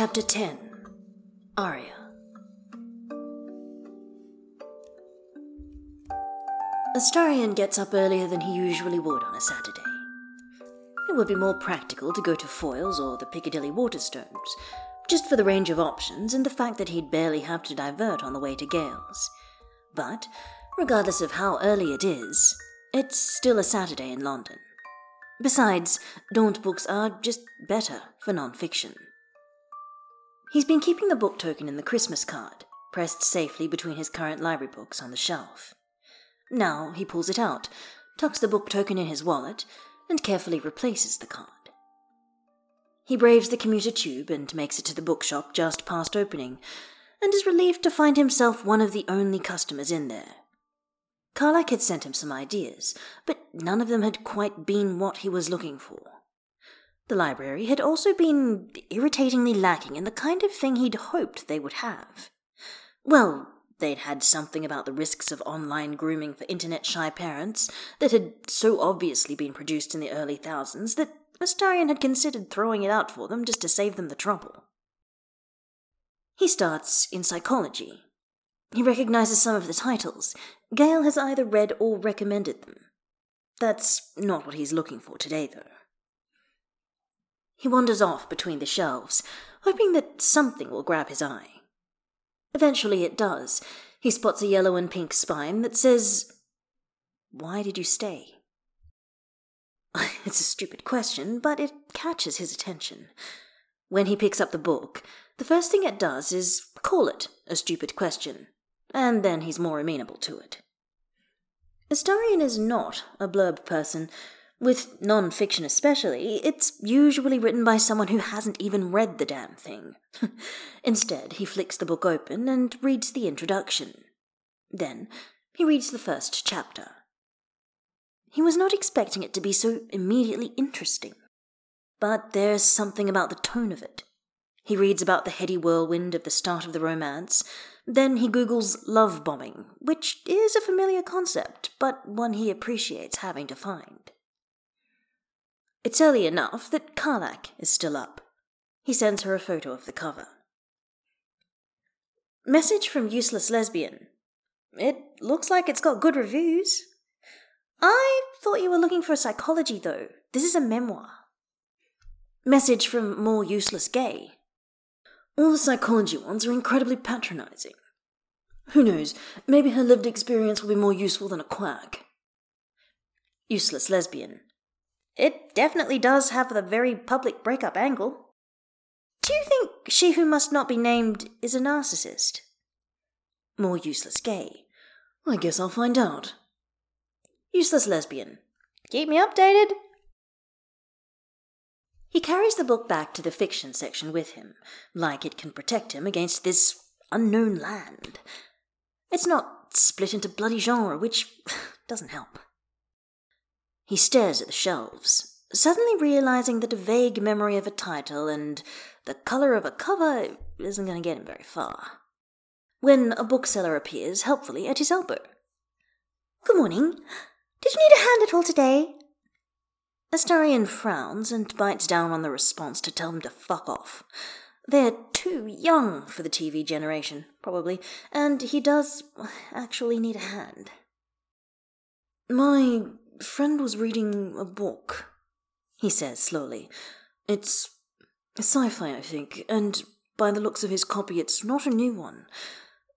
Chapter 10 Aria Astarion gets up earlier than he usually would on a Saturday. It would be more practical to go to Foyles or the Piccadilly Waterstones, just for the range of options and the fact that he'd barely have to divert on the way to Gales. But, regardless of how early it is, it's still a Saturday in London. Besides, Daunt books are just better for non fiction. He's been keeping the book token in the Christmas card, pressed safely between his current library books on the shelf. Now he pulls it out, tucks the book token in his wallet, and carefully replaces the card. He braves the commuter tube and makes it to the bookshop just past opening, and is relieved to find himself one of the only customers in there. Karlach had sent him some ideas, but none of them had quite been what he was looking for. The library had also been irritatingly lacking in the kind of thing he'd hoped they would have. Well, they'd had something about the risks of online grooming for internet shy parents that had so obviously been produced in the early thousands that Astarion had considered throwing it out for them just to save them the trouble. He starts in psychology. He recognizes some of the titles. Gale has either read or recommended them. That's not what he's looking for today, though. He wanders off between the shelves, hoping that something will grab his eye. Eventually it does. He spots a yellow and pink spine that says, Why did you stay? It's a stupid question, but it catches his attention. When he picks up the book, the first thing it does is call it a stupid question, and then he's more amenable to it. Astarion is not a blurb person, with non fiction especially, it's usually written by someone who hasn't even read the damn thing. Instead, he flicks the book open and reads the introduction. Then, he reads the first chapter. He was not expecting it to be so immediately interesting. But there's something about the tone of it. He reads about the heady whirlwind of the start of the romance, then he Googles love bombing, which is a familiar concept, but one he appreciates having to find. It's early enough that Karlach is still up. He sends her a photo of the cover. Message from Useless Lesbian. It looks like it's got good reviews. I thought you were looking for a psychology, though. This is a memoir. Message from More Useless Gay. All the psychology ones are incredibly patronizing. Who knows, maybe her lived experience will be more useful than a quack. Useless Lesbian. It definitely does have the very public breakup angle. Do you think she who must not be named is a narcissist? More useless gay. I guess I'll find out. Useless lesbian. Keep me updated. He carries the book back to the fiction section with him, like it can protect him against this unknown land. It's not split into bloody genre, which doesn't help. He stares at the shelves, suddenly realizing that a vague memory of a title and the colour of a cover isn't going to get him very far. When a bookseller appears helpfully at his elbow. Good morning. Did you need a hand at all today? Astarion frowns and bites down on the response to tell him to fuck off. They're too young for the TV generation, probably, and he does actually need a hand. My friend was reading a book, he says slowly. It's sci fi, I think, and by the looks of his copy, it's not a new one.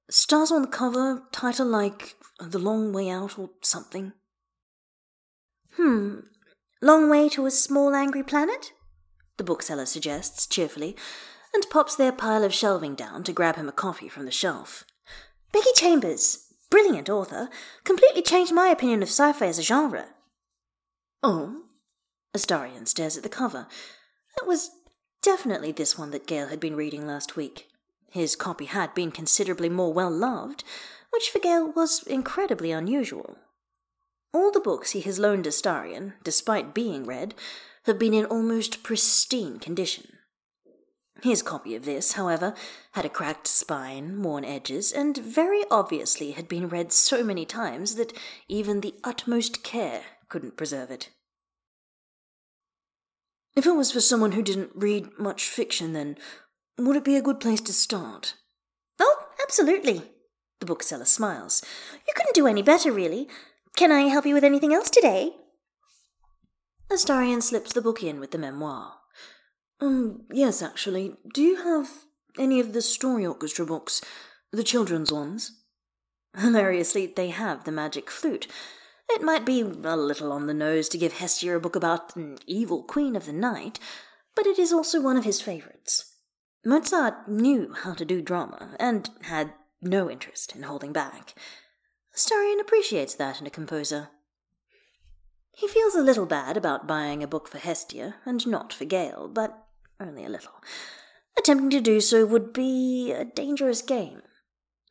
Stars on the cover, title like The Long Way Out or something. Hmm, Long Way to a Small Angry Planet? The bookseller suggests cheerfully, and pops their pile of shelving down to grab him a coffee from the shelf. Becky Chambers, brilliant author, completely changed my opinion of sci fi as a genre. Oh? Astarion stares at the cover. It was definitely this one that Gale had been reading last week. His copy had been considerably more well loved, which for Gale was incredibly unusual. All the books he has loaned Astarion, despite being read, have been in almost pristine condition. His copy of this, however, had a cracked spine, worn edges, and very obviously had been read so many times that even the utmost care couldn't preserve it. If it was for someone who didn't read much fiction, then would it be a good place to start? Oh, absolutely. The bookseller smiles. You couldn't do any better, really. Can I help you with anything else today? Astarion slips the book in with the memoir. Um, yes, actually. Do you have any of the story orchestra books? The children's ones? Hilariously, they have the magic flute. It might be a little on the nose to give Hestia a book about an evil queen of the night, but it is also one of his favourites. Mozart knew how to do drama, and had no interest in holding back. Astarion appreciates that in a composer. He feels a little bad about buying a book for Hestia and not for Gale, but only a little. Attempting to do so would be a dangerous game.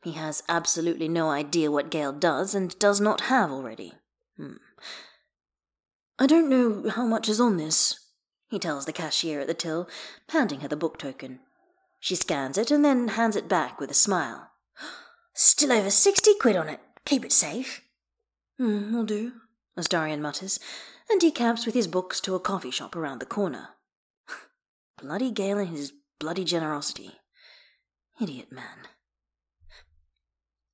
He has absolutely no idea what Gale does and does not have already. Hmm. I don't know how much is on this, he tells the cashier at the till, handing her the book token. She scans it and then hands it back with a smile. Still over sixty quid on it. Keep it safe. Hmm, will do, Astarion mutters, and decamps with his books to a coffee shop around the corner. bloody Gale and his bloody generosity. Idiot man.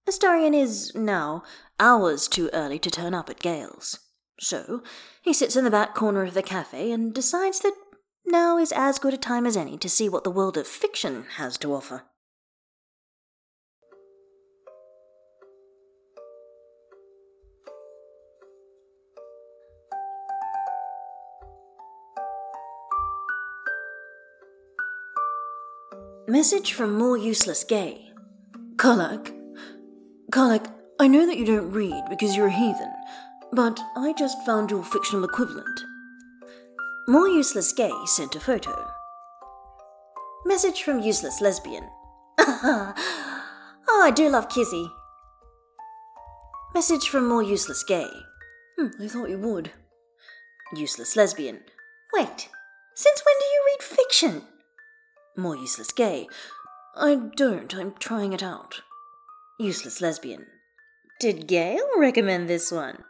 Astarion is, now, hours too early to turn up at Gale's. So, he sits in the back corner of the cafe and decides that now is as good a time as any to see what the world of fiction has to offer. Message from More Useless Gay. Karlach. Karlach, I know that you don't read because you're a heathen, but I just found your fictional equivalent. More Useless Gay sent a photo. Message from Useless Lesbian. oh, I do love Kizzy. Message from More Useless Gay. Hmm, I thought you would. Useless Lesbian. Wait, since when do you read fiction? More useless gay. I don't, I'm trying it out. Useless lesbian. Did Gale recommend this one?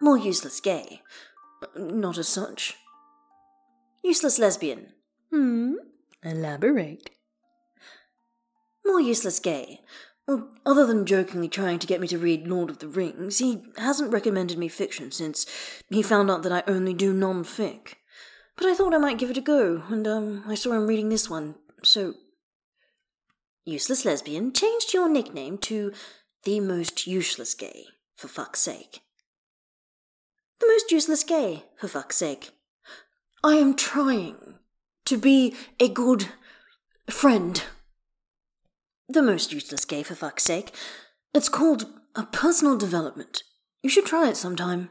More useless gay. Not as such. Useless lesbian. Hmm? Elaborate. More useless gay. Well, other than jokingly trying to get me to read Lord of the Rings, he hasn't recommended me fiction since he found out that I only do non-fic. But I thought I might give it a go, and um, I saw him reading this one, so. Useless lesbian changed your nickname to the most useless gay, for fuck's sake. The most useless gay, for fuck's sake. I am trying to be a good friend. The most useless gay, for fuck's sake. It's called a personal development. You should try it sometime.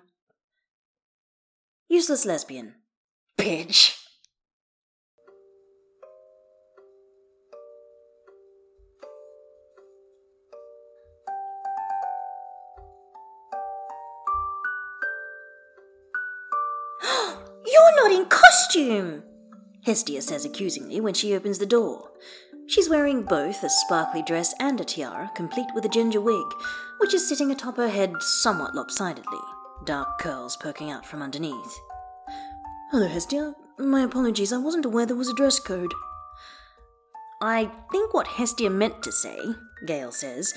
Useless lesbian bitch. You're not in costume, Hestia says accusingly when she opens the door. She's wearing both a sparkly dress and a tiara, complete with a ginger wig, which is sitting atop her head somewhat lopsidedly, dark curls poking out from underneath. Hello, Hestia. My apologies, I wasn't aware there was a dress code. I think what Hestia meant to say, Gale says,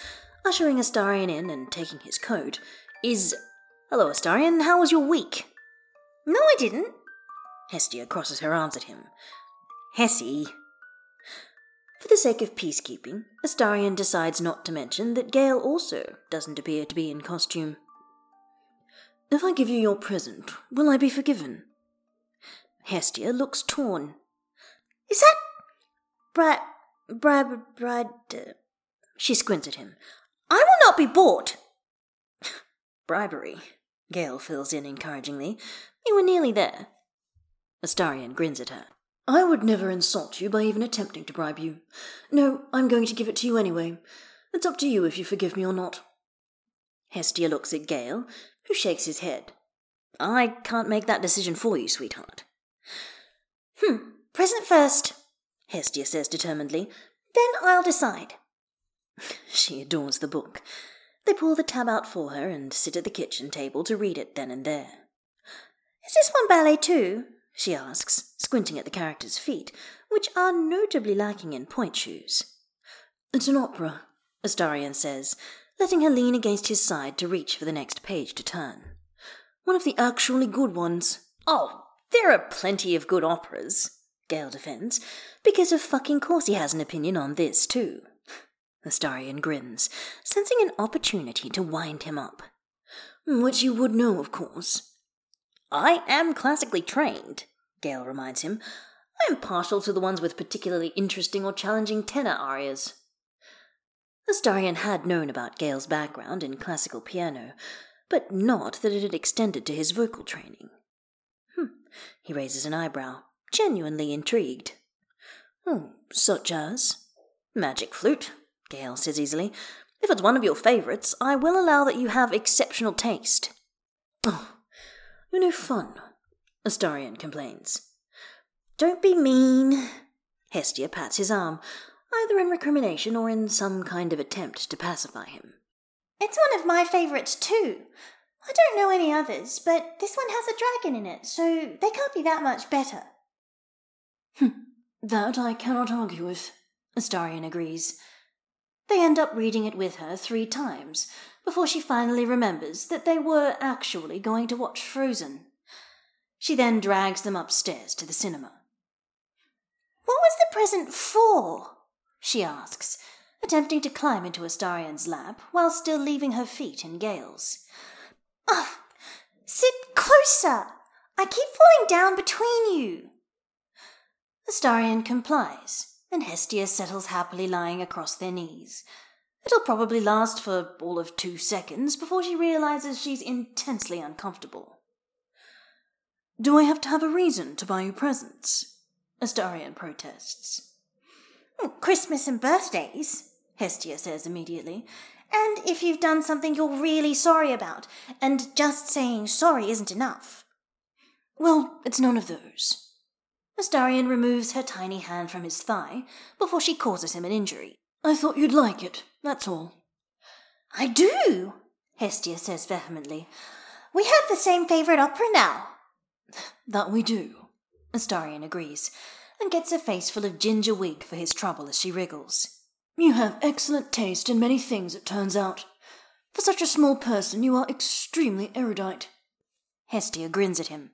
ushering Astarion in and taking his coat, is Hello, Astarion, how was your week? No, I didn't. Hestia crosses her arms at him. Hessie. For the sake of peacekeeping, Astarion decides not to mention that Gale also doesn't appear to be in costume. If I give you your present, will I be forgiven? Hestia looks torn. Is that. Brad. Brad. Brad. She squints at him. I will not be bought. Bribery. Gale fills in encouragingly. You were nearly there. Astarion grins at her. I would never insult you by even attempting to bribe you. No, I'm going to give it to you anyway. It's up to you if you forgive me or not. Hestia looks at Gale, who shakes his head. I can't make that decision for you, sweetheart. Hmm, present first, Hestia says determinedly. Then I'll decide. she adores the book. They pull the tab out for her and sit at the kitchen table to read it then and there. Is this one ballet too? she asks, squinting at the character's feet, which are notably lacking in pointe shoes. It's an opera, Astarion says, letting her lean against his side to reach for the next page to turn. One of the actually good ones. Oh, there are plenty of good operas, Gale defends, because of fucking course he has an opinion on this too. Astarion grins, sensing an opportunity to wind him up. Which you would know, of course. I am classically trained, Gale reminds him. I am partial to the ones with particularly interesting or challenging tenor arias. Astarion had known about Gale's background in classical piano, but not that it had extended to his vocal training. Hmm, he raises an eyebrow, genuinely intrigued. Oh, such as? Magic flute, Gale says easily. If it's one of your favourites, I will allow that you have exceptional taste. Oh, no fun, Astarion complains. Don't be mean. Hestia pats his arm, either in recrimination or in some kind of attempt to pacify him. It's one of my favourites too. I don't know any others, but this one has a dragon in it, so they can't be that much better. Hmm, that I cannot argue with, Astarion agrees. They end up reading it with her three times before she finally remembers that they were actually going to watch Frozen. She then drags them upstairs to the cinema. What was the present for? she asks, attempting to climb into Astarion's lap while still leaving her feet in Gale's. Oh, sit closer! I keep falling down between you. Astarion complies, and Hestia settles happily lying across their knees. It'll probably last for all of two seconds before she realizes she's intensely uncomfortable. Do I have to have a reason to buy you presents? Astarion protests. Christmas and birthdays, Hestia says immediately. And if you've done something you're really sorry about, and just saying sorry isn't enough. Well, it's none of those. Astarion removes her tiny hand from his thigh before she causes him an injury. I thought you'd like it, that's all. I do, Hestia says vehemently. We have the same favourite opera now. That we do, Astarion agrees, and gets a face full of ginger wig for his trouble as she wriggles. You have excellent taste in many things, it turns out. For such a small person, you are extremely erudite. Hestia grins at him.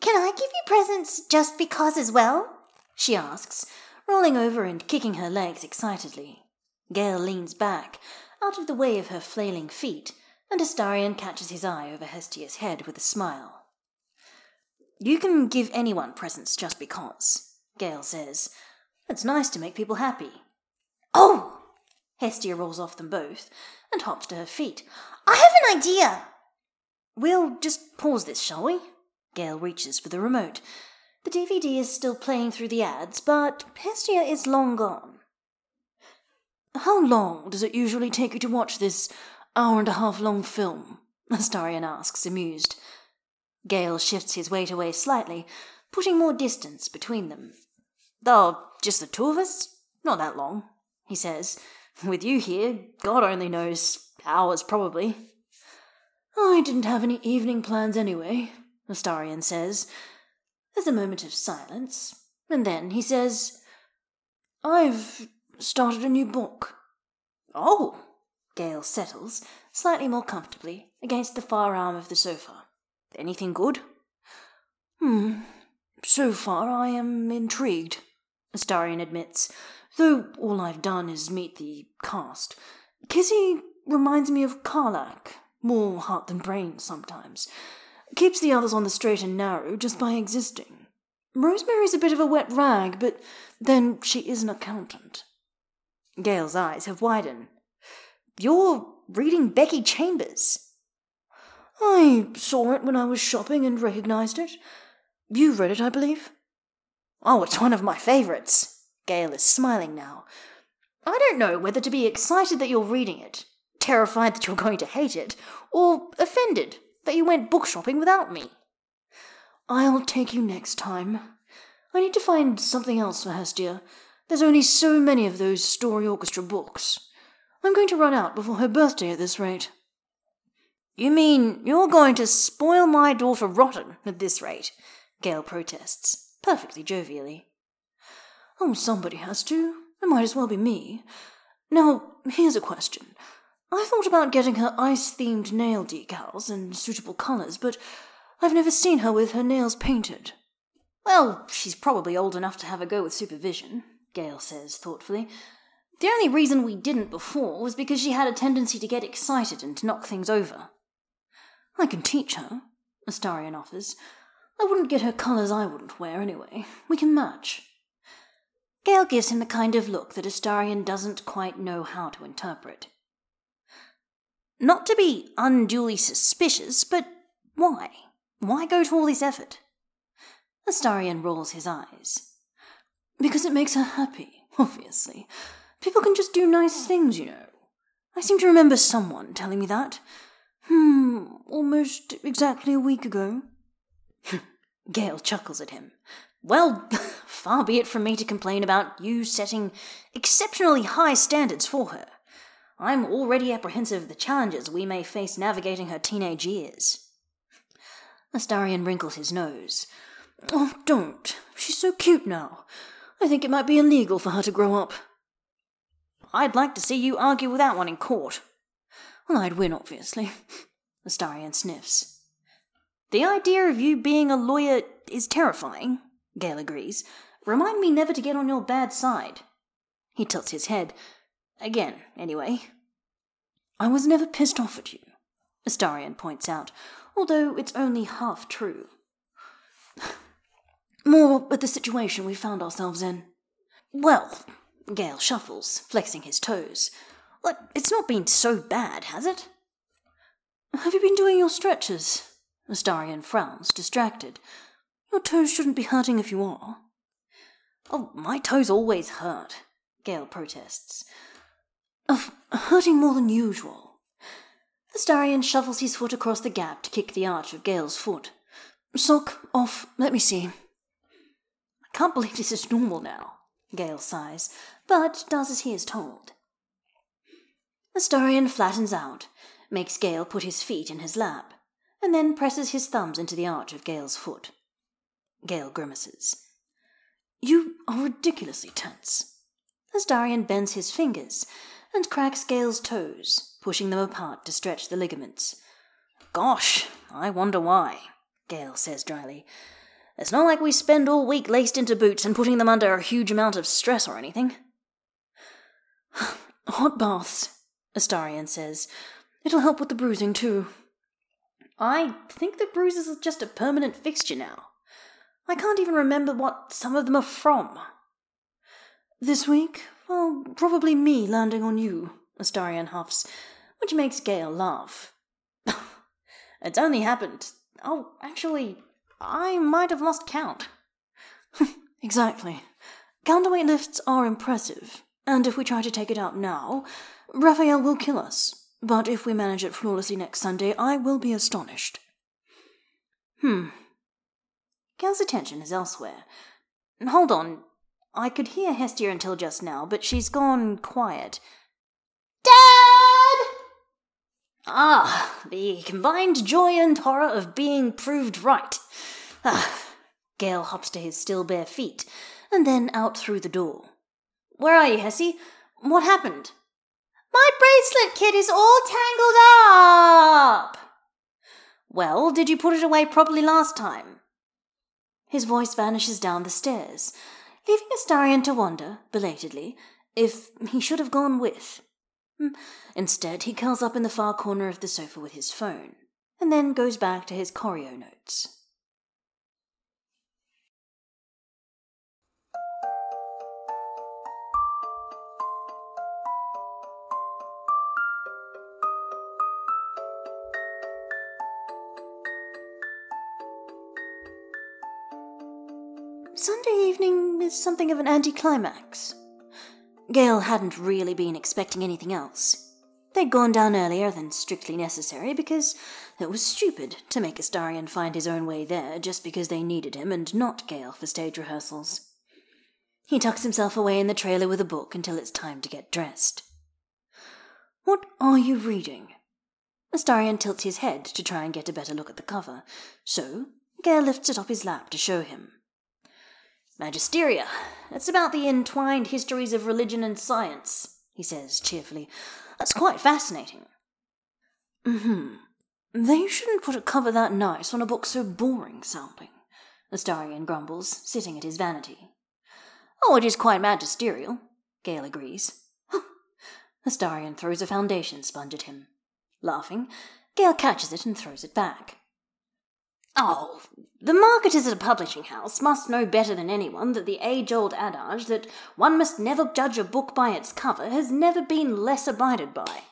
Can I give you presents just because as well? she asks, rolling over and kicking her legs excitedly. Gale leans back, out of the way of her flailing feet, and Astarion catches his eye over Hestia's head with a smile. You can give anyone presents just because, Gale says. It's nice to make people happy. Oh! Hestia rolls off them both and hops to her feet. I have an idea! We'll just pause this, shall we? Gale reaches for the remote. The DVD is still playing through the ads, but Hestia is long gone. How long does it usually take you to watch this hour and a half long film? Astarion asks, amused. Gale shifts his weight away slightly, putting more distance between them. Oh, just the two of us? Not that long, he says. With you here, God only knows, hours probably. I didn't have any evening plans anyway, Astarion says. There's a moment of silence, and then he says, I've started a new book. Oh! Gale settles, slightly more comfortably, against the far arm of the sofa. Anything good? Hmm. So far I am intrigued, Astarion admits, though all I've done is meet the cast. Kizzy reminds me of Karlach, more heart than brain sometimes. Keeps the others on the straight and narrow just by existing. Rosemary's a bit of a wet rag, but then she is an accountant. Gale's eyes have widened. You're reading Becky Chambers. I saw it when I was shopping and recognized it. You read it, I believe? Oh, it's one of my favourites. Gale is smiling now. I don't know whether to be excited that you're reading it, terrified that you're going to hate it, or offended that you went book shopping without me. I'll take you next time. I need to find something else for Hestia. There's only so many of those story orchestra books. I'm going to run out before her birthday at this rate. You mean you're going to spoil my daughter rotten at this rate? Gale protests, perfectly jovially. Oh, somebody has to. It might as well be me. Now, here's a question. I thought about getting her ice themed nail decals in suitable colours, but I've never seen her with her nails painted. Well, she's probably old enough to have a go with supervision, Gale says thoughtfully. The only reason we didn't before was because she had a tendency to get excited and to knock things over. I can teach her, Astarion offers. I wouldn't get her colours I wouldn't wear anyway. We can match. Gale gives him the kind of look that Astarion doesn't quite know how to interpret. Not to be unduly suspicious, but why? Why go to all this effort? Astarion rolls his eyes. Because it makes her happy, obviously. People can just do nice things, you know. I seem to remember someone telling me that. Hmm, almost exactly a week ago. Gale chuckles at him. Well, far be it from me to complain about you setting exceptionally high standards for her. I'm already apprehensive of the challenges we may face navigating her teenage years. Astarion wrinkles his nose. Oh, don't. She's so cute now. I think it might be illegal for her to grow up. I'd like to see you argue with that one in court. Well, I'd win, obviously. Astarion sniffs. The idea of you being a lawyer is terrifying, Gale agrees. Remind me never to get on your bad side. He tilts his head. Again, anyway. I was never pissed off at you, Astarion points out, although it's only half true. More at the situation we found ourselves in. Well, Gale shuffles, flexing his toes. But it's not been so bad, has it? Have you been doing your stretches? Astarion frowns, distracted. Your toes shouldn't be hurting if you are. Oh, my toes always hurt, Gale protests. Of hurting more than usual. Astarion shuffles his foot across the gap to kick the arch of Gale's foot. Sock off, let me see. I can't believe this is normal now, Gale sighs, but does as he is told. Astarion flattens out, makes Gale put his feet in his lap, and then presses his thumbs into the arch of Gale's foot. Gale grimaces. You are ridiculously tense. Astarion bends his fingers and cracks Gale's toes, pushing them apart to stretch the ligaments. Gosh, I wonder why, Gale says dryly. It's not like we spend all week laced into boots and putting them under a huge amount of stress or anything. Hot baths, Astarion says. It'll help with the bruising, too. I think the bruises are just a permanent fixture now. I can't even remember what some of them are from. This week, well, probably me landing on you, Astarion huffs, which makes Gale laugh. it's only happened. Oh, actually, I might have lost count. exactly. Counterweight lifts are impressive, and if we try to take it out now, Raphael will kill us. But if we manage it flawlessly next Sunday, I will be astonished. Hmm. Gale's attention is elsewhere. Hold on. I could hear Hestia until just now, but she's gone quiet. Dad! Ah, the combined joy and horror of being proved right. Ah. Gale hops to his still bare feet, and then out through the door. Where are you, Hessie? What happened? My bracelet kit is all tangled up! Well, did you put it away properly last time? His voice vanishes down the stairs, leaving Astarion to wonder, belatedly, if he should have gone with. Hmm. Instead, he curls up in the far corner of the sofa with his phone, and then goes back to his choreo notes. Sunday evening is something of an anticlimax. Gale hadn't really been expecting anything else. They'd gone down earlier than strictly necessary because it was stupid to make Astarion find his own way there just because they needed him and not Gale for stage rehearsals. He tucks himself away in the trailer with a book until it's time to get dressed. What are you reading? Astarion tilts his head to try and get a better look at the cover, so Gale lifts it up his lap to show him. Magisteria. It's about the entwined histories of religion and science, he says cheerfully. That's quite fascinating. Hmm. They shouldn't put a cover that nice on a book so boring sounding, Astarion grumbles, sitting at his vanity. Oh, it is quite magisterial, Gale agrees. Astarion throws a foundation sponge at him. Laughing, Gale catches it and throws it back. Oh, the marketers at a publishing house must know better than anyone that the age old adage that one must never judge a book by its cover has never been less abided by.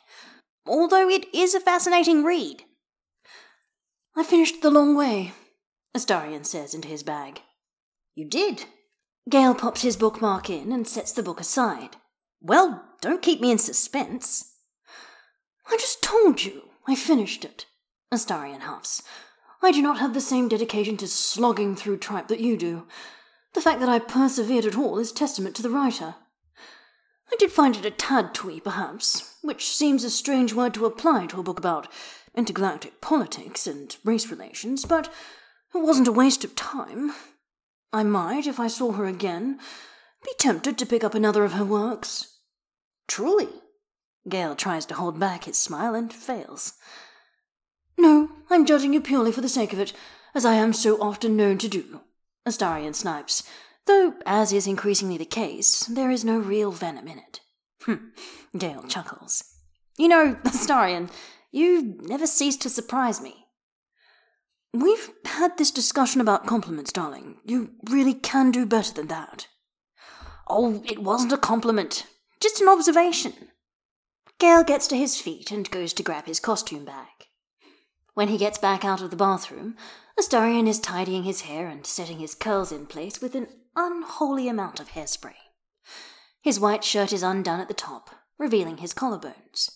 Although it is a fascinating read. I finished the long way, Astarion says into his bag. You did? Gale pops his bookmark in and sets the book aside. Well, don't keep me in suspense. I just told you I finished it, Astarion huffs. I do not have the same dedication to slogging through tripe that you do. The fact that I persevered at all is testament to the writer. I did find it a tad twee, perhaps, which seems a strange word to apply to a book about intergalactic politics and race relations, but it wasn't a waste of time. I might, if I saw her again, be tempted to pick up another of her works. Truly? Gale tries to hold back his smile and fails. No, I'm judging you purely for the sake of it, as I am so often known to do, Astarion snipes, though, as is increasingly the case, there is no real venom in it. Hm, Gale chuckles. You know, Astarion, you never cease to surprise me. We've had this discussion about compliments, darling. You really can do better than that. Oh, it wasn't a compliment, just an observation. Gale gets to his feet and goes to grab his costume bag. When he gets back out of the bathroom, Astarion is tidying his hair and setting his curls in place with an unholy amount of hairspray. His white shirt is undone at the top, revealing his collarbones.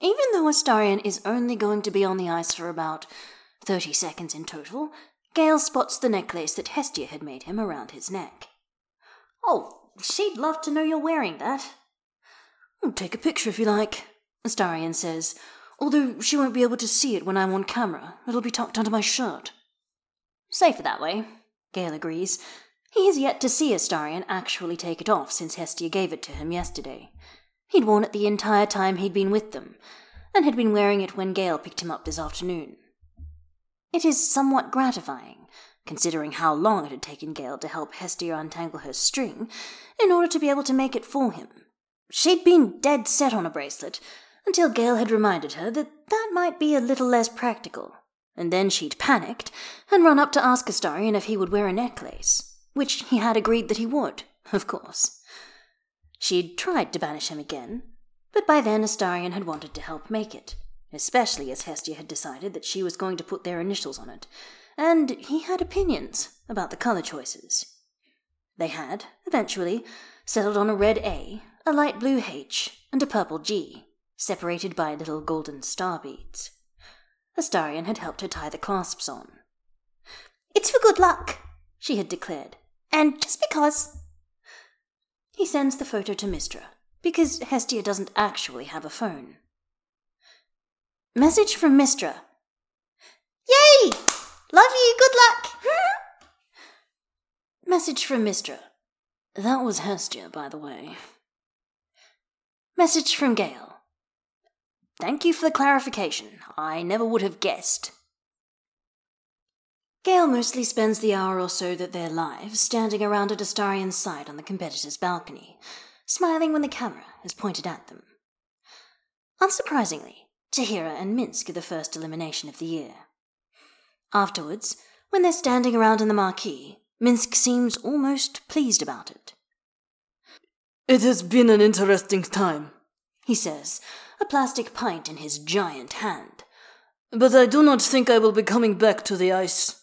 Even though Astarion is only going to be on the ice for about thirty seconds in total, Gale spots the necklace that Hestia had made him around his neck. Oh, she'd love to know you're wearing that. take a picture if you like, Astarion says, Although she won't be able to see it when I'm on camera, it'll be tucked under my shirt. Safer that way, Gale agrees. He has yet to see Astarion actually take it off since Hestia gave it to him yesterday. He'd worn it the entire time he'd been with them, and had been wearing it when Gale picked him up this afternoon. It is somewhat gratifying, considering how long it had taken Gale to help Hestia untangle her string in order to be able to make it for him. She'd been dead set on a bracelet, until Gale had reminded her that that might be a little less practical. And then she'd panicked and run up to ask Astarion if he would wear a necklace, which he had agreed that he would, of course. She'd tried to banish him again, but by then Astarion had wanted to help make it, especially as Hestia had decided that she was going to put their initials on it, and he had opinions about the color choices. They had, eventually, settled on a red A, a light blue H, and a purple G separated by little golden star beads. Astarion had helped her tie the clasps on. It's for good luck, she had declared, and just because. He sends the photo to Mystra, because Hestia doesn't actually have a phone. Message from Mystra. Yay! Love you, good luck! Message from Mystra. That was Hestia, by the way. Message from Gale. Thank you for the clarification. I never would have guessed. Gale mostly spends the hour or so that they're live standing around at Astarion's side on the competitor's balcony, smiling when the camera is pointed at them. Unsurprisingly, Jaheira and Minsc are the first elimination of the year. Afterwards, when they're standing around in the marquee, Minsc seems almost pleased about it. It has been an interesting time, he says, a plastic pint in his giant hand. But I do not think I will be coming back to the ice.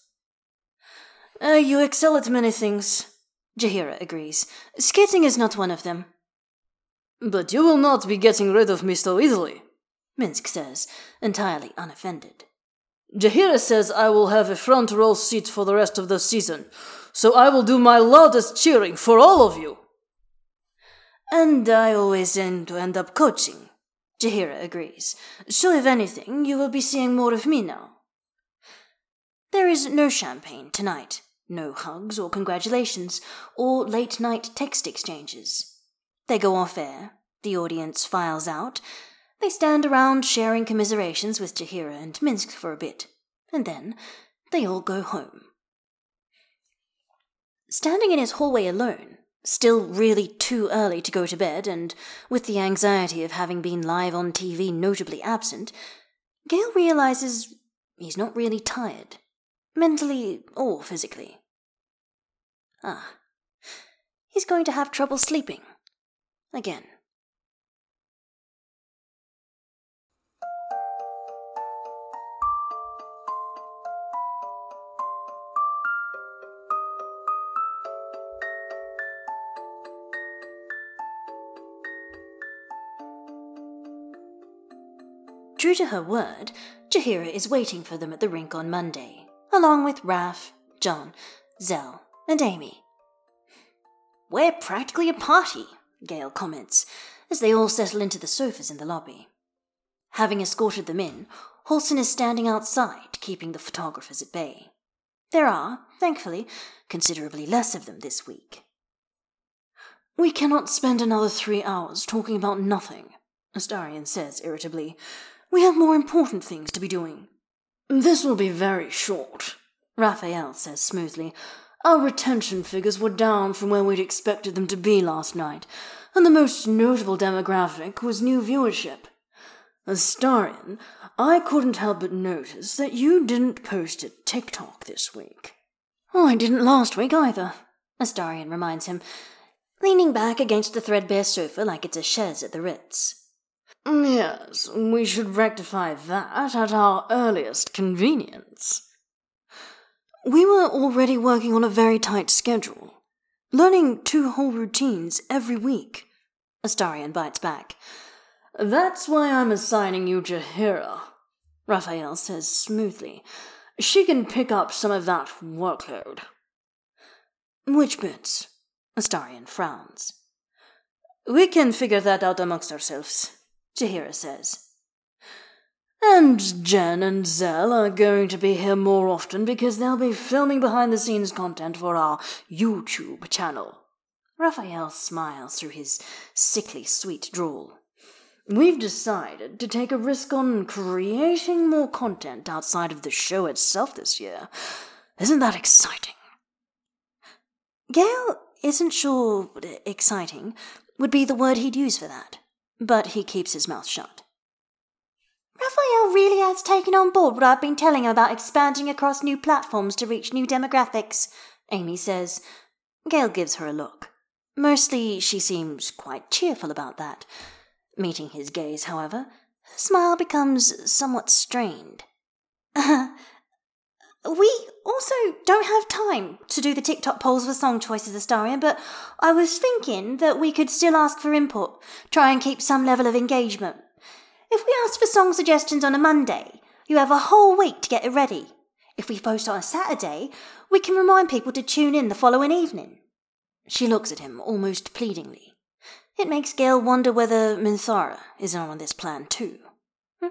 Uh, you excel at many things, Jaheira agrees. Skating is not one of them. But you will not be getting rid of me so easily, Minsc says, entirely unoffended. Jaheira says I will have a front row seat for the rest of the season, so I will do my loudest cheering for all of you. And I always end to end up coaching, Jaheira agrees. So if anything, you will be seeing more of me now. There is no champagne tonight, No hugs or congratulations, or late night text exchanges. They go off air, the audience files out, they stand around sharing commiserations with Jaheira and Minsc for a bit, and then they all go home. Standing in his hallway alone, still really too early to go to bed, and with the anxiety of having been live on TV notably absent, Gale realizes he's not really tired, mentally or physically. Ah, he's going to have trouble sleeping. Again. True to her word, Jaheira is waiting for them at the rink on Monday, along with Raph, John, Zell, and Amy. We're practically a party, Gale comments, as they all settle into the sofas in the lobby. Having escorted them in, Halsin is standing outside, keeping the photographers at bay. There are, thankfully, considerably less of them this week. We cannot spend another three hours talking about nothing, Astarion says irritably. We have more important things to be doing. This will be very short, Raphael says smoothly. Our retention figures were down from where we'd expected them to be last night, and the most notable demographic was new viewership. Astarion, I couldn't help but notice that you didn't post a TikTok this week. Oh, I didn't last week either, Astarion reminds him, leaning back against the threadbare sofa like it's a chaise at the Ritz. Yes, we should rectify that at our earliest convenience. We were already working on a very tight schedule, learning two whole routines every week. Astarion bites back. That's why I'm assigning you Jaheira, Raphael says smoothly. She can pick up some of that workload. Which bits? Astarion frowns. We can figure that out amongst ourselves. Jaheira says. And Jen and Zell are going to be here more often because they'll be filming behind the scenes content for our YouTube channel. Raphael smiles through his sickly sweet drawl. We've decided to take a risk on creating more content outside of the show itself this year. Isn't that exciting? Gale isn't sure exciting would be the word he'd use for that but he keeps his mouth shut. Raphael really has taken on board what I've been telling him about expanding across new platforms to reach new demographics, Amy says. Gale gives her a look. Mostly she seems quite cheerful about that. Meeting his gaze, however, her smile becomes somewhat strained. We also don't have time to do the TikTok polls for song choices, Astarion, but I was thinking that we could still ask for input, try and keep some level of engagement. If we ask for song suggestions on a Monday, you have a whole week to get it ready. If we post on a Saturday, we can remind people to tune in the following evening. She looks at him almost pleadingly. It makes Gale wonder whether Minthara is on this plan too. Hmm,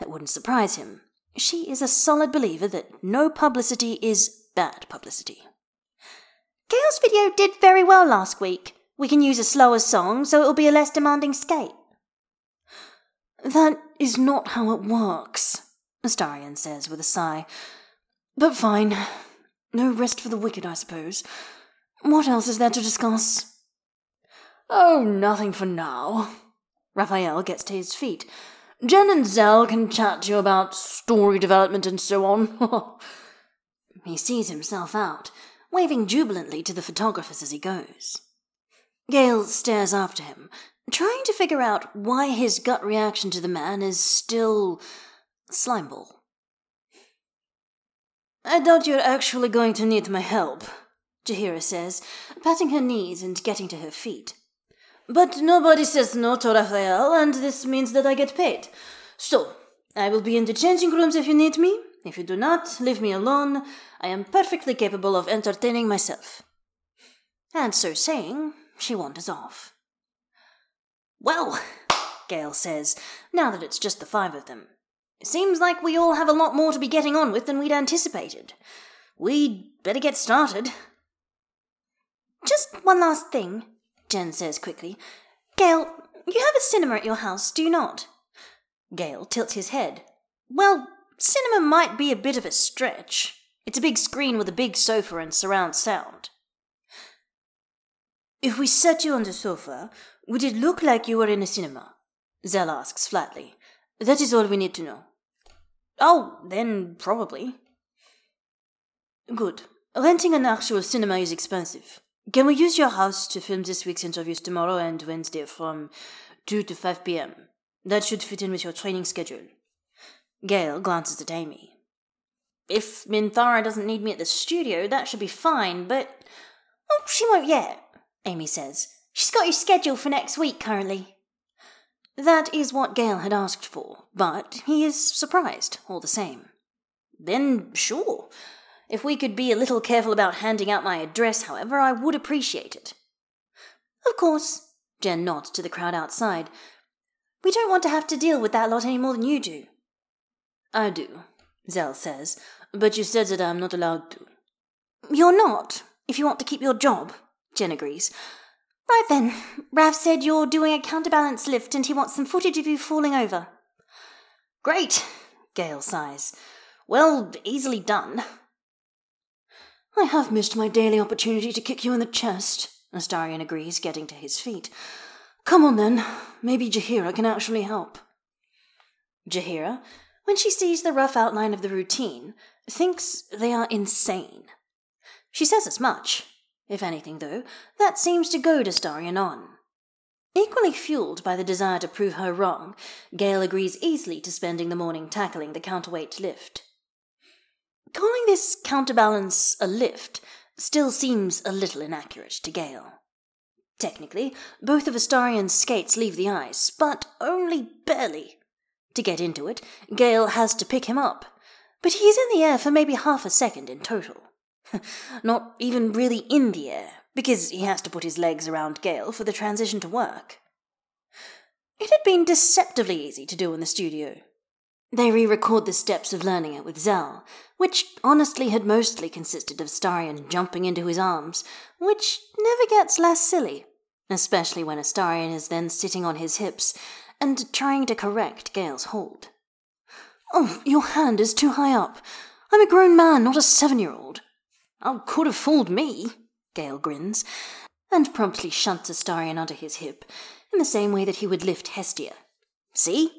that wouldn't surprise him, she is a solid believer that no publicity is bad publicity. Gale's video did very well last week. We can use a slower song so it will be a less demanding skate. That is not how it works, Astarion says with a sigh. But fine. No rest for the wicked, I suppose. What else is there to discuss? Oh, nothing for now. Raphael gets to his feet. Jen and Zell can chat to you about story development and so on. he sees himself out, waving jubilantly to the photographers as he goes. Gale stares after him, trying to figure out why his gut reaction to the man is still slimeball. I doubt you're actually going to need my help, Jaheira says, patting her knees and getting to her feet. But nobody says no to Raphael, and this means that I get paid. So, I will be in the changing rooms if you need me. If you do not, leave me alone. I am perfectly capable of entertaining myself. And so saying, she wanders off. Well, Gale says, now that it's just the five of them. It seems like we all have a lot more to be getting on with than we'd anticipated. we'd better get started. Just one last thing, Jen says quickly. Gale, you have a cinema at your house, do you not? Gale tilts his head. Well, cinema might be a bit of a stretch. It's a big screen with a big sofa and surround sound. If we sat you on the sofa, would it look like you were in a cinema? Zell asks flatly. That is all we need to know. Oh, then probably. Good. Renting an actual cinema is expensive. Can we use your house to film this week's interviews tomorrow and Wednesday from 2 to 5 p.m.? That should fit in with your training schedule. Gale glances at Amy. If Minthara doesn't need me at the studio, that should be fine, but. Oh, she won't yet, Amy says. She's got you schedule for next week currently. That is what Gale had asked for, but he is surprised all the same. Then, sure. If we could be a little careful about handing out my address, however, I would appreciate it. Of course, Jen nods to the crowd outside. We don't want to have to deal with that lot any more than you do. I do, Zell says, but you said that I'm not allowed to. You're not, if you want to keep your job, Jen agrees. Right then, Rav said you're doing a counterbalance lift and he wants some footage of you falling over. Great, Gale sighs. Well, easily done. I have missed my daily opportunity to kick you in the chest, Astarion agrees, getting to his feet. Come on then, maybe Jaheira can actually help. Jaheira, when she sees the rough outline of the routine, thinks they are insane. She says as much, if anything, though, that seems to goad Astarion on. Equally fueled by the desire to prove her wrong, Gale agrees easily to spending the morning tackling the counterweight lift. Calling this counterbalance a lift still seems a little inaccurate to Gale. Technically, both of Astarion's skates leave the ice, but only barely. To get into it, Gale has to pick him up, but he's in the air for maybe half a second in total. Not even really in the air, because he has to put his legs around Gale for the transition to work. It had been deceptively easy to do in the studio. They re record the steps of learning it with Zell, which honestly had mostly consisted of Astarion jumping into his arms, which never gets less silly, especially when Astarion is then sitting on his hips and trying to correct Gale's hold. Oh, your hand is too high up. I'm a grown man, not a seven year old. Oh, could have fooled me, Gale grins, and promptly shunts Astarion under his hip, in the same way that he would lift Hestia. See?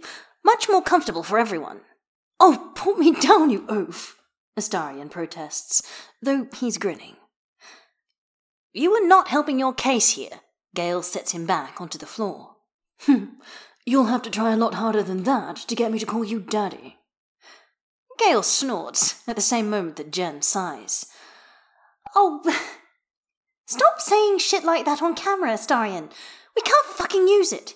Much more comfortable for everyone. Oh, put me down, you oaf! Astarion protests, though he's grinning. You are not helping your case here. Gale sets him back onto the floor. Hmm, you'll have to try a lot harder than that to get me to call you daddy. Gale snorts at the same moment that Jen sighs. Oh, stop saying shit like that on camera, Astarion. We can't fucking use it.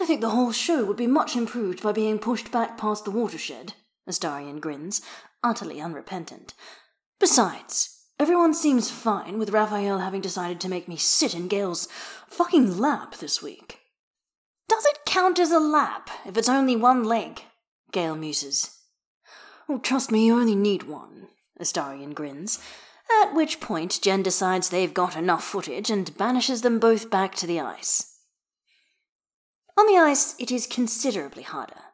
I think the whole show would be much improved by being pushed back past the watershed, Astarion grins, utterly unrepentant. Besides, everyone seems fine with Raphael having decided to make me sit in Gale's fucking lap this week. Does it count as a lap if it's only one leg? Gale muses. Oh, trust me, you only need one, Astarion grins, at which point Jen decides they've got enough footage and banishes them both back to the ice. On the ice, it is considerably harder.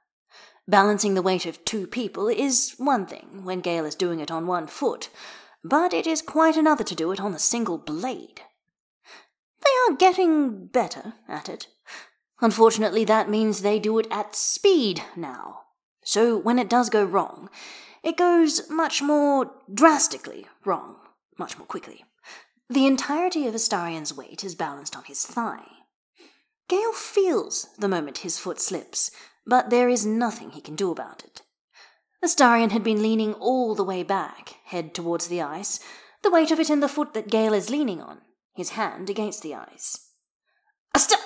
Balancing the weight of two people is one thing when Gale is doing it on one foot, but it is quite another to do it on a single blade. They are getting better at it. Unfortunately, that means they do it at speed now. So when it does go wrong, it goes much more drastically wrong, much more quickly. The entirety of Astarion's weight is balanced on his thigh. Gale feels the moment his foot slips, but there is nothing he can do about it. Astarion had been leaning all the way back, head towards the ice, the weight of it in the foot that Gale is leaning on, his hand against the ice. Astar!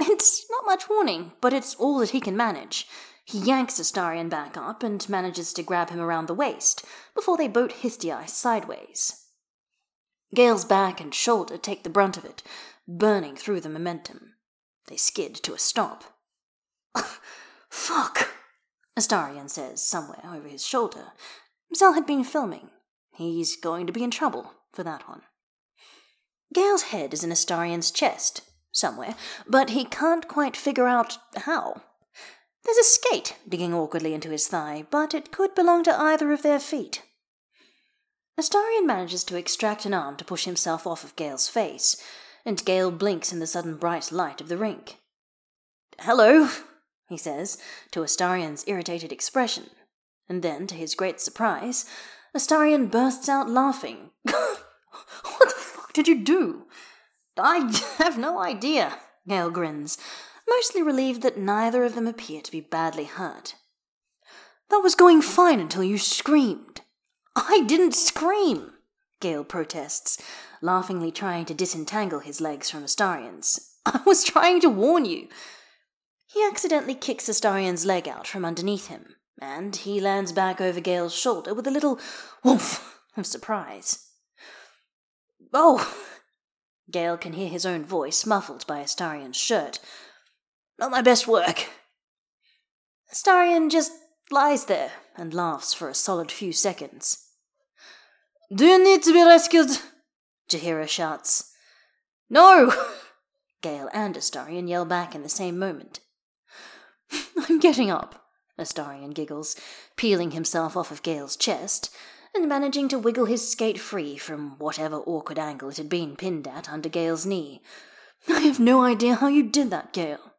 It's not much warning, but it's all that he can manage. He yanks Astarion back up and manages to grab him around the waist before they boat Histiai sideways. Gale's back and shoulder take the brunt of it, burning through the momentum. They skid to a stop. Fuck, Astarion says somewhere over his shoulder. Zell had been filming. He's going to be in trouble for that one. Gale's head is in Astarion's chest, somewhere, but he can't quite figure out how. There's a skate digging awkwardly into his thigh, but it could belong to either of their feet. Astarion manages to extract an arm to push himself off of Gale's face, and Gale blinks in the sudden bright light of the rink. Hello, he says, to Astarion's irritated expression, and then, to his great surprise, Astarion bursts out laughing. what the fuck did you do? I have no idea, Gale grins, mostly relieved that neither of them appear to be badly hurt. That was going fine until you screamed. I didn't scream, Gale protests, laughingly trying to disentangle his legs from Astarion's. I was trying to warn you. He accidentally kicks Astarion's leg out from underneath him, and he lands back over Gale's shoulder with a little woof of surprise. Oh! Gale can hear his own voice muffled by Astarion's shirt. Not my best work. Astarion just lies there and laughs for a solid few seconds. Do you need to be rescued? Jaheira shouts. No! Gale and Astarion yell back in the same moment. I'm getting up, Astarion giggles, peeling himself off of Gale's chest and managing to wiggle his skate free from whatever awkward angle it had been pinned at under Gale's knee. I have no idea how you did that, Gale.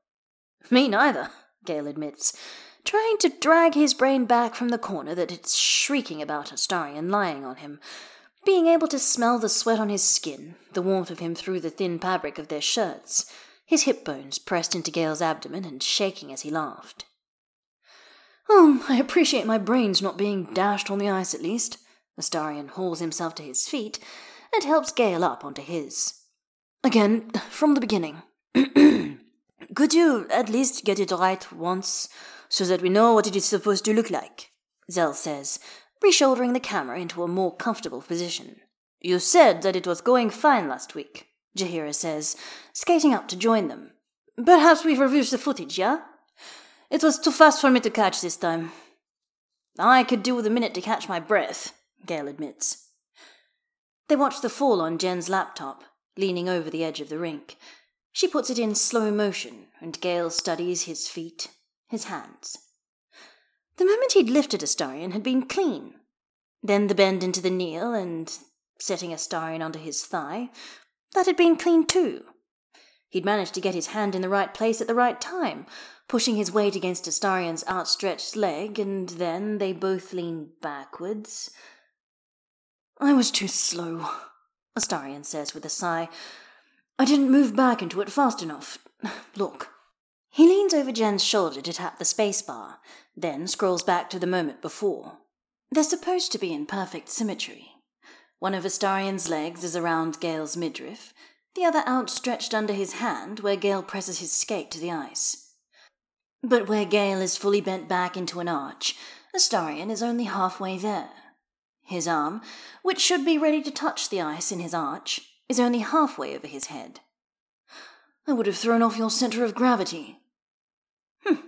Me neither, Gale admits, trying to drag his brain back from the corner that it's shrieking about Astarion lying on him, being able to smell the sweat on his skin, the warmth of him through the thin fabric of their shirts, his hip bones pressed into Gale's abdomen and shaking as he laughed. Oh, I appreciate my brains not being dashed on the ice at least. Astarion hauls himself to his feet and helps Gale up onto his. Again, from the beginning. Could you at least get it right once, so that we know what it is supposed to look like? Zell says, reshouldering the camera into a more comfortable position. You said that it was going fine last week, Jaheira says, skating up to join them. Perhaps we've reviewed the footage, yeah? It was too fast for me to catch this time. I could do with a minute to catch my breath, Gale admits. They watch the fall on Jen's laptop, leaning over the edge of the rink. She puts it in slow motion, and Gale studies his feet, his hands. The moment he'd lifted Astarion had been clean. Then the bend into the kneel, and setting Astarion onto his thigh, that had been clean too. He'd managed to get his hand in the right place at the right time, pushing his weight against Astarion's outstretched leg, and then they both leaned backwards, I was too slow, Astarion says with a sigh. I didn't move back into it fast enough. Look. He leans over Jen's shoulder to tap the spacebar, then scrolls back to the moment before. They're supposed to be in perfect symmetry. One of Astarion's legs is around Gale's midriff, the other outstretched under his hand where Gale presses his skate to the ice. But where Gale is fully bent back into an arch, Astarion is only halfway there. His arm, which should be ready to touch the ice in his arch, is only halfway over his head. I would have thrown off your center of gravity. Hm,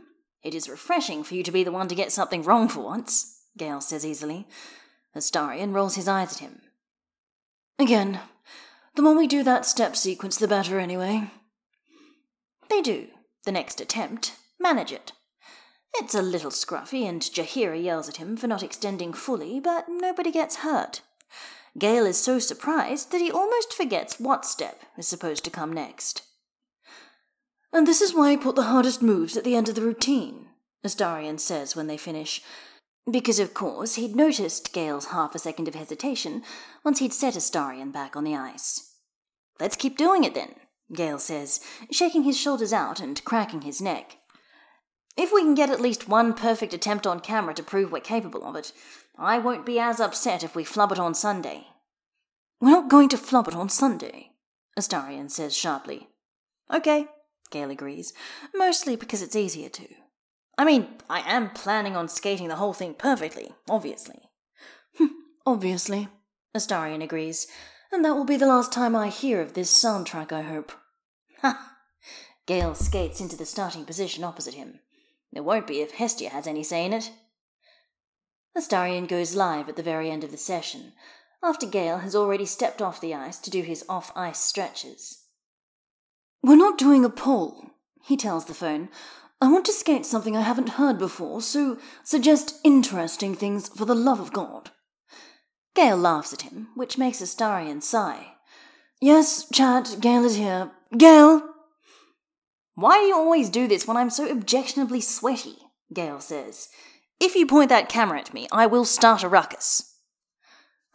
it is refreshing for you to be the one to get something wrong for once, Gale says easily. Astarion rolls his eyes at him. Again, the more we do that step sequence, the better, anyway. They do, the next attempt, manage it. It's a little scruffy, and Jaheira yells at him for not extending fully, but nobody gets hurt. Gale is so surprised that he almost forgets what step is supposed to come next. And this is why I put the hardest moves at the end of the routine, Astarion says when they finish. Because, of course, he'd noticed Gale's half a second of hesitation once he'd set Astarion back on the ice. Let's keep doing it then, Gale says, shaking his shoulders out and cracking his neck. If we can get at least one perfect attempt on camera to prove we're capable of it, I won't be as upset if we flub it on Sunday. We're not going to flub it on Sunday, Astarion says sharply. Okay, Gale agrees, mostly because it's easier to. I mean, I am planning on skating the whole thing perfectly, obviously. Hmm, obviously, Astarion agrees, and that will be the last time I hear of this soundtrack, I hope. Ha! Gale skates into the starting position opposite him. There won't be if Hestia has any say in it. Astarion goes live at the very end of the session, after Gale has already stepped off the ice to do his off ice stretches. We're not doing a poll, he tells the phone. I want to skate something I haven't heard before, so suggest interesting things for the love of God. Gale laughs at him, which makes Astarion sigh. Yes, Chad, Gale is here. Gale! Why do you always do this when I'm so objectionably sweaty? Gale says. If you point that camera at me, I will start a ruckus.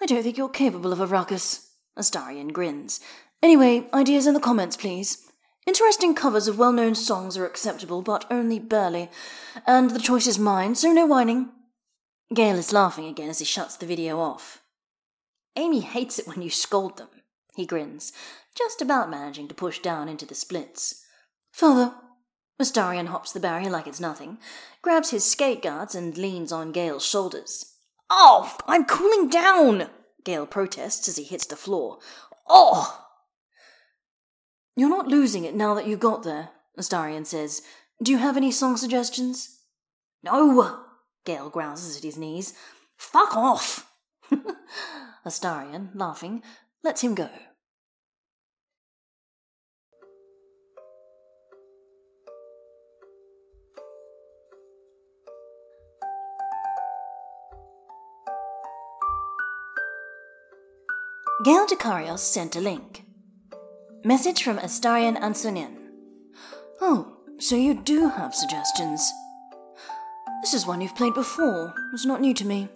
I don't think you're capable of a ruckus. Astarion grins. Anyway, ideas in the comments, please. Interesting covers of well known songs are acceptable, but only barely. And the choice is mine, so no whining. Gale is laughing again as he shuts the video off. Amy hates it when you scold them, he grins, just about managing to push down into the splits. Father. Astarion hops the barrier like it's nothing, grabs his skate guards, and leans on Gale's shoulders. Oh, I'm cooling down! Gale protests as he hits the floor. Oh! You're not losing it now that you got there, Astarion says. Do you have any song suggestions? No! Gale grouses at his knees. Fuck off! Astarion, laughing, lets him go. Gale Dekarios sent a link. Message from Astarion Ancunín. Oh, so you do have suggestions. This is one you've played before. It's not new to me.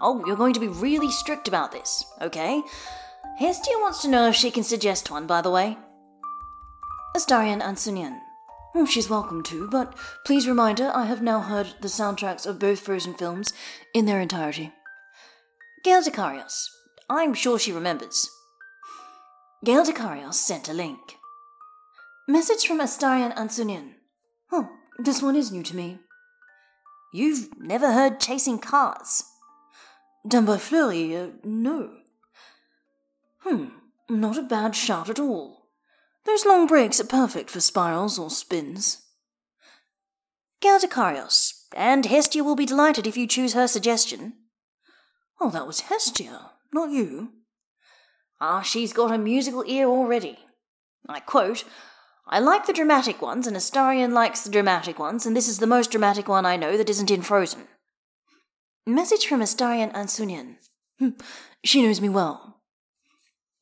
Oh, you're going to be really strict about this, okay? Hestia wants to know if she can suggest one, by the way. Astarion Ancunín. Oh, she's welcome to, but please remind her I have now heard the soundtracks of both Frozen films in their entirety. Gale Dekarios. I'm sure she remembers. Gale Dekarios sent a link. Message from Astarion Ancunín. Oh, this one is new to me. You've never heard Chasing Cars? Done by Fleury? Uh, no. Hmm, not a bad shout at all. Those long breaks are perfect for spirals or spins. Gale Dekarios, and Hestia will be delighted if you choose her suggestion. Oh, that was Hestia, not you. Ah, she's got a musical ear already. I quote, I like the dramatic ones, and Astarion likes the dramatic ones, and this is the most dramatic one I know that isn't in Frozen. Message from Astarion Ancunín. Hmm, she knows me well.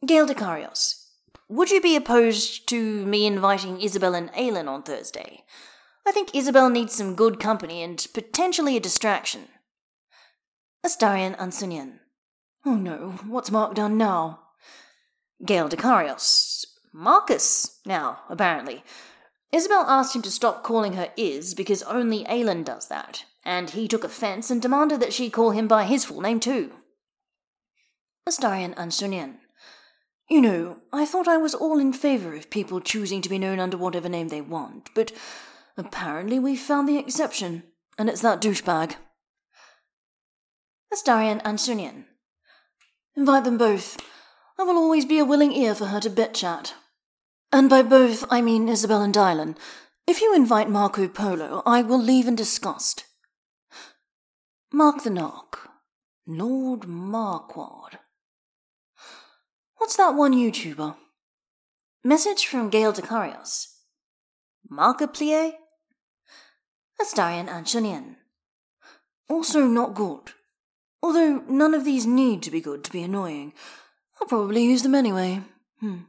Gale Dekarios. Would you be opposed to me inviting Isabel and Aylin on Thursday? I think Isabel needs some good company and potentially a distraction. Astarion Ancunín. Oh no, what's Mark done now? Gale Dekarios. Marcus, now, apparently. Isabel asked him to stop calling her Is because only Aylin does that, and he took offense and demanded that she call him by his full name too. Astarion Ancunín. You know, I thought I was all in favor of people choosing to be known under whatever name they want, but apparently we've found the exception, and it's that douchebag. Astarion Ancunín. Invite them both. I will always be a willing ear for her to bitch at. And by both, I mean Isabel and Dylan. If you invite Marco Polo, I will leave in disgust. Mark the Knock. Lord Marquard. What's that one YouTuber? Message from Gale Dekarios. Markiplier? Astarion Ancunín. Also not good. Although none of these need to be good to be annoying. I'll probably use them anyway. Hmm.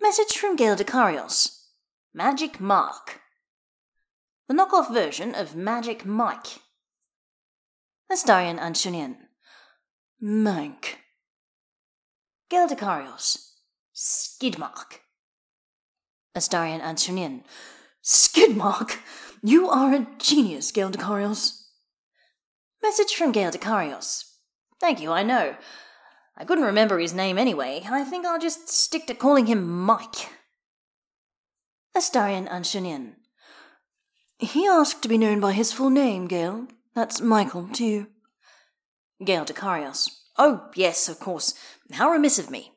Message from Gale Dekarios. Magic Mark. The knockoff version of Magic Mike. Astarion Ancunín. Mank. Gale Dekarios. Skidmark. Astarion Ancunín. Skidmark? You are a genius, Gale Dekarios. Message from Gale Dekarios. Thank you, I know. I couldn't remember his name anyway. and I think I'll just stick to calling him Mike. Astarion Ancunín. He asked to be known by his full name, Gale. That's Michael to you. Gale Dekarios. Oh, yes, of course. How remiss of me.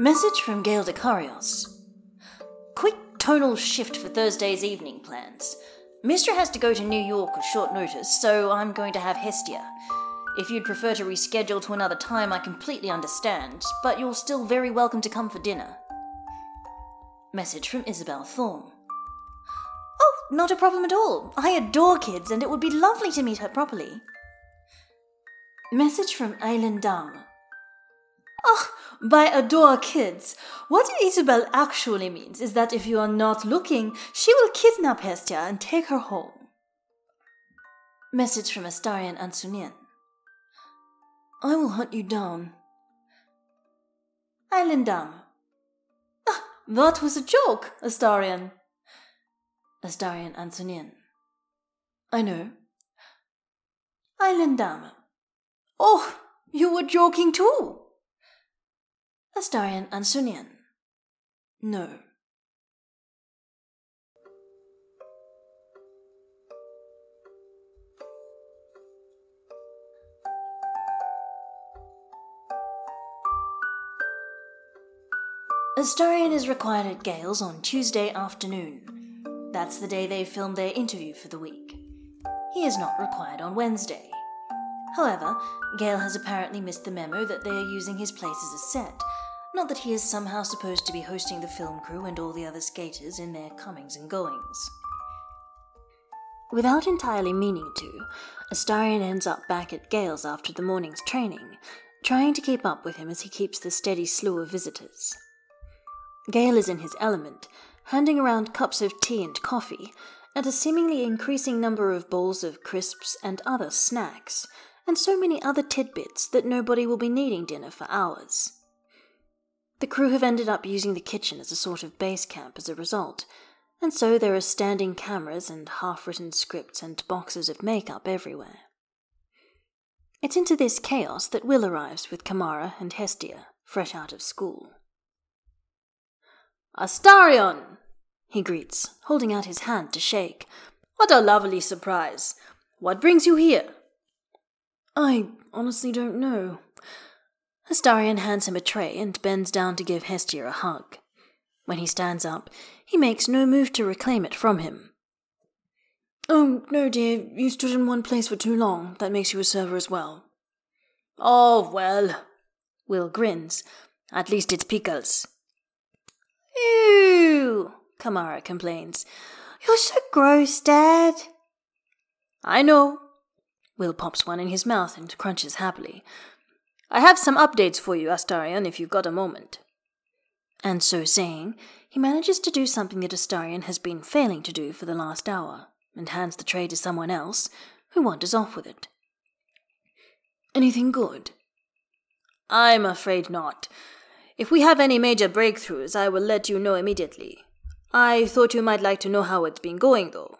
Message from Gale Dekarios. Quick tonal shift for Thursday's evening plans. Mystra has to go to New York with short notice, so I'm going to have Hestia. If you'd prefer to reschedule to another time, I completely understand, but you're still very welcome to come for dinner. Message from Isabel Thorne. Oh, not a problem at all. I adore kids, and it would be lovely to meet her properly. Message from Aylin Dame. Oh, by adore kids, what Isabel actually means is that if you are not looking, she will kidnap Hestia and take her home. Message from Astarion Ancunín. I will hunt you down. Aylin Dame. Ah, that was a joke, Astarian. Astarion Ancunín. I know. Aylin Dame. Oh, you were joking too. Astarion Ancunín. No. Astarion is required at Gale's on Tuesday afternoon. That's the day they filmed their interview for the week. He is not required on Wednesday. However, Gale has apparently missed the memo that they are using his place as a set, not that he is somehow supposed to be hosting the film crew and all the other skaters in their comings and goings. Without entirely meaning to, Astarion ends up back at Gale's after the morning's training, trying to keep up with him as he keeps the steady slew of visitors. Gale is in his element, handing around cups of tea and coffee, and a seemingly increasing number of bowls of crisps and other snacks, and so many other tidbits that nobody will be needing dinner for hours. The crew have ended up using the kitchen as a sort of base camp as a result, and so there are standing cameras and half written scripts and boxes of makeup everywhere. It's into this chaos that Will arrives with Kamara and Hestia, fresh out of school. Astarion! he greets, holding out his hand to shake. What a lovely surprise! What brings you here? I honestly don't know. Astarion hands him a tray and bends down to give Hestia a hug. When he stands up, he makes no move to reclaim it from him. Oh, no, dear, you stood in one place for too long. That makes you a server as well. Oh, well. Will grins. At least it's pickles. Ew, Kamara complains. You're so gross, Dad. I know. Will pops one in his mouth and crunches happily. I have some updates for you, Astarion, if you've got a moment. And so saying, he manages to do something that Astarion has been failing to do for the last hour, and hands the tray to someone else, who wanders off with it. Anything good? I'm afraid not. If we have any major breakthroughs, I will let you know immediately. I thought you might like to know how it's been going, though.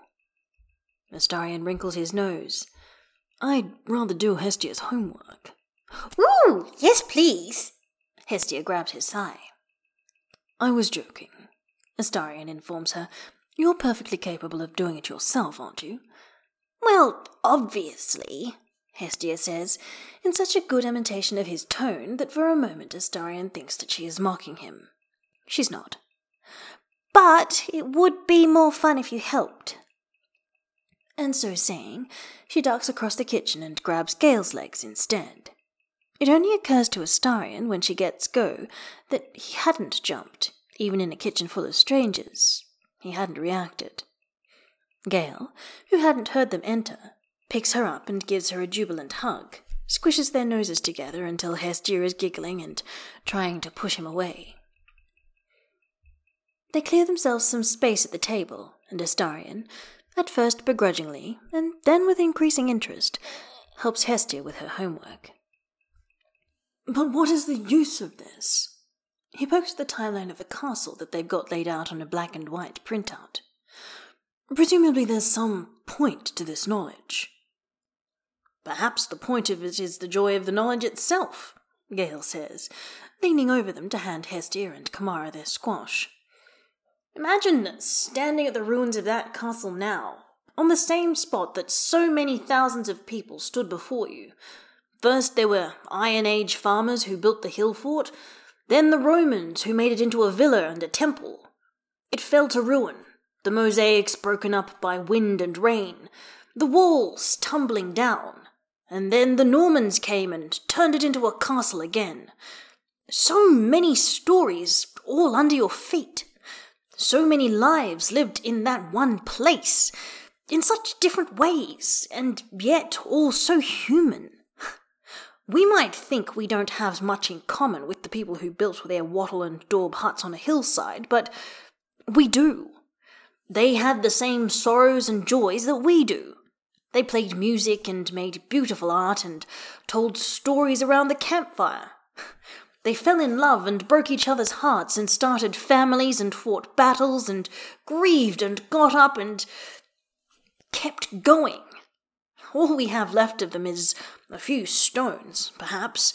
Astarion wrinkles his nose. I'd rather do Hestia's homework. Ooh, yes, please. Hestia grabbed his thigh. I was joking. Astarion informs her. You're perfectly capable of doing it yourself, aren't you? Well, obviously, Hestia says, in such a good imitation of his tone that for a moment Astarion thinks that she is mocking him. She's not. But it would be more fun if you helped. And so saying, she ducks across the kitchen and grabs Gale's legs instead. It only occurs to Astarion when she gets go that he hadn't jumped, even in a kitchen full of strangers. He hadn't reacted. Gale, who hadn't heard them enter, picks her up and gives her a jubilant hug, squishes their noses together until Hestia is giggling and trying to push him away. They clear themselves some space at the table, and Astarion, at first begrudgingly, and then with increasing interest, helps Hestia with her homework. But what is the use of this? He pokes the timeline of the castle that they've got laid out on a black and white printout. Presumably there's some point to this knowledge. Perhaps the point of it is the joy of the knowledge itself, Gale says, leaning over them to hand Hestia and Kamara their squash. Imagine standing at the ruins of that castle now, on the same spot that so many thousands of people stood before you, First, there were Iron Age farmers who built the hill fort. Then the Romans, who made it into a villa and a temple. It fell to ruin, the mosaics broken up by wind and rain, the walls tumbling down. And then the Normans came and turned it into a castle again. So many stories all under your feet. So many lives lived in that one place, in such different ways, and yet all so human. We might think we don't have much in common with the people who built their wattle and daub huts on a hillside, but we do. They had the same sorrows and joys that we do. They played music and made beautiful art and told stories around the campfire. They fell in love and broke each other's hearts and started families and fought battles and grieved and got up and kept going. All we have left of them is a few stones, perhaps,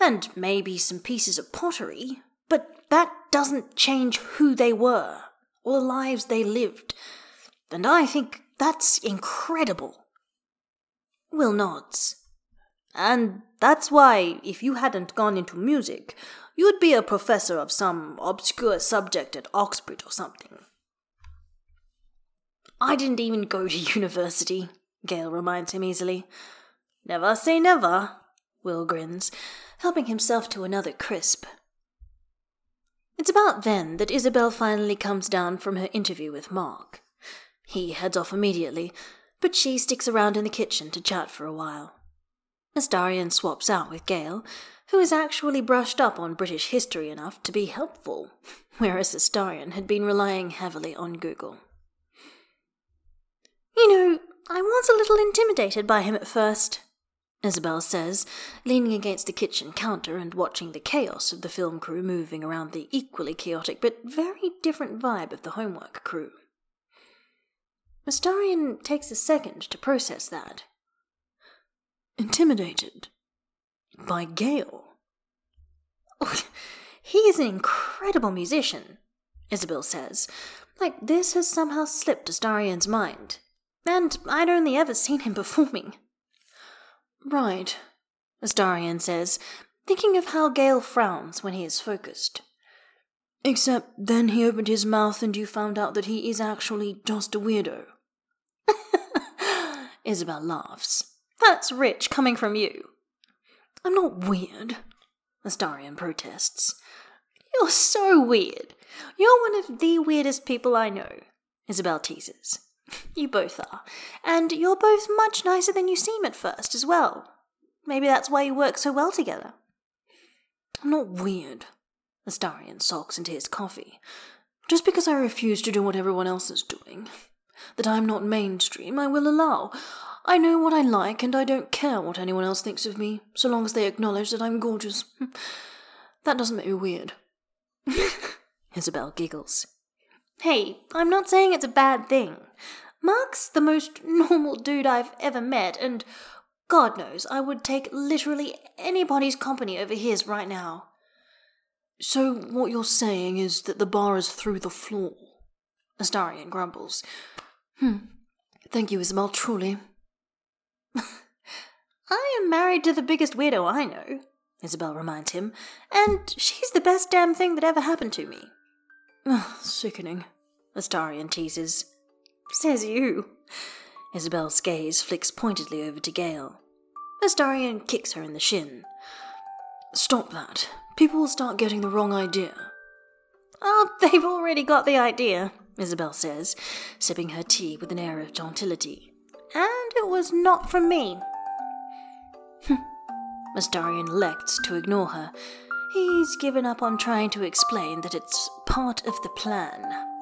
and maybe some pieces of pottery, but that doesn't change who they were or the lives they lived. And I think that's incredible. Will nods. And that's why, if you hadn't gone into music, you'd be a professor of some obscure subject at Oxford or something. I didn't even go to university, Gale reminds him easily. Never say never, Will grins, helping himself to another crisp. It's about then that Isabel finally comes down from her interview with Mark. He heads off immediately, but she sticks around in the kitchen to chat for a while. Astarion swaps out with Gale, who is actually brushed up on British history enough to be helpful, whereas Astarion had been relying heavily on Google. You know, I was a little intimidated by him at first, Isabel says, leaning against the kitchen counter and watching the chaos of the film crew moving around the equally chaotic but very different vibe of the homework crew. Astarion takes a second to process that. Intimidated? By Gale? He is an incredible musician, Isabel says. Like this has somehow slipped Astarion's mind. And I'd only ever seen him performing. Right, Astarion says, thinking of how Gale frowns when he is focused. Except then he opened his mouth and you found out that he is actually just a weirdo. Isabel laughs. That's rich coming from you. I'm not weird, Astarion protests. You're so weird. You're one of the weirdest people I know, Isabel teases. You both are. And you're both much nicer than you seem at first as well. Maybe that's why you work so well together. I'm not weird. Astarion sulks into his coffee. Just because I refuse to do what everyone else is doing. That I'm not mainstream, I will allow. I know what I like, and I don't care what anyone else thinks of me, so long as they acknowledge that I'm gorgeous. That doesn't make me weird. Isabel giggles. Hey, I'm not saying it's a bad thing. Mark's the most normal dude I've ever met, and God knows I would take literally anybody's company over his right now. So, what you're saying is that the bar is through the floor? Astarion grumbles. Hmm. Thank you, Isabel, truly. I am married to the biggest widow I know, Isabel reminds him, and she's the best damn thing that ever happened to me. Sickening, Astarion teases. Says you. Isabel's gaze flicks pointedly over to Gale. Astarion kicks her in the shin. Stop that. People will start getting the wrong idea. Oh, they've already got the idea, Isabel says, sipping her tea with an air of gentility. And it was not from me. Astarion elects to ignore her. He's given up on trying to explain that it's part of the plan.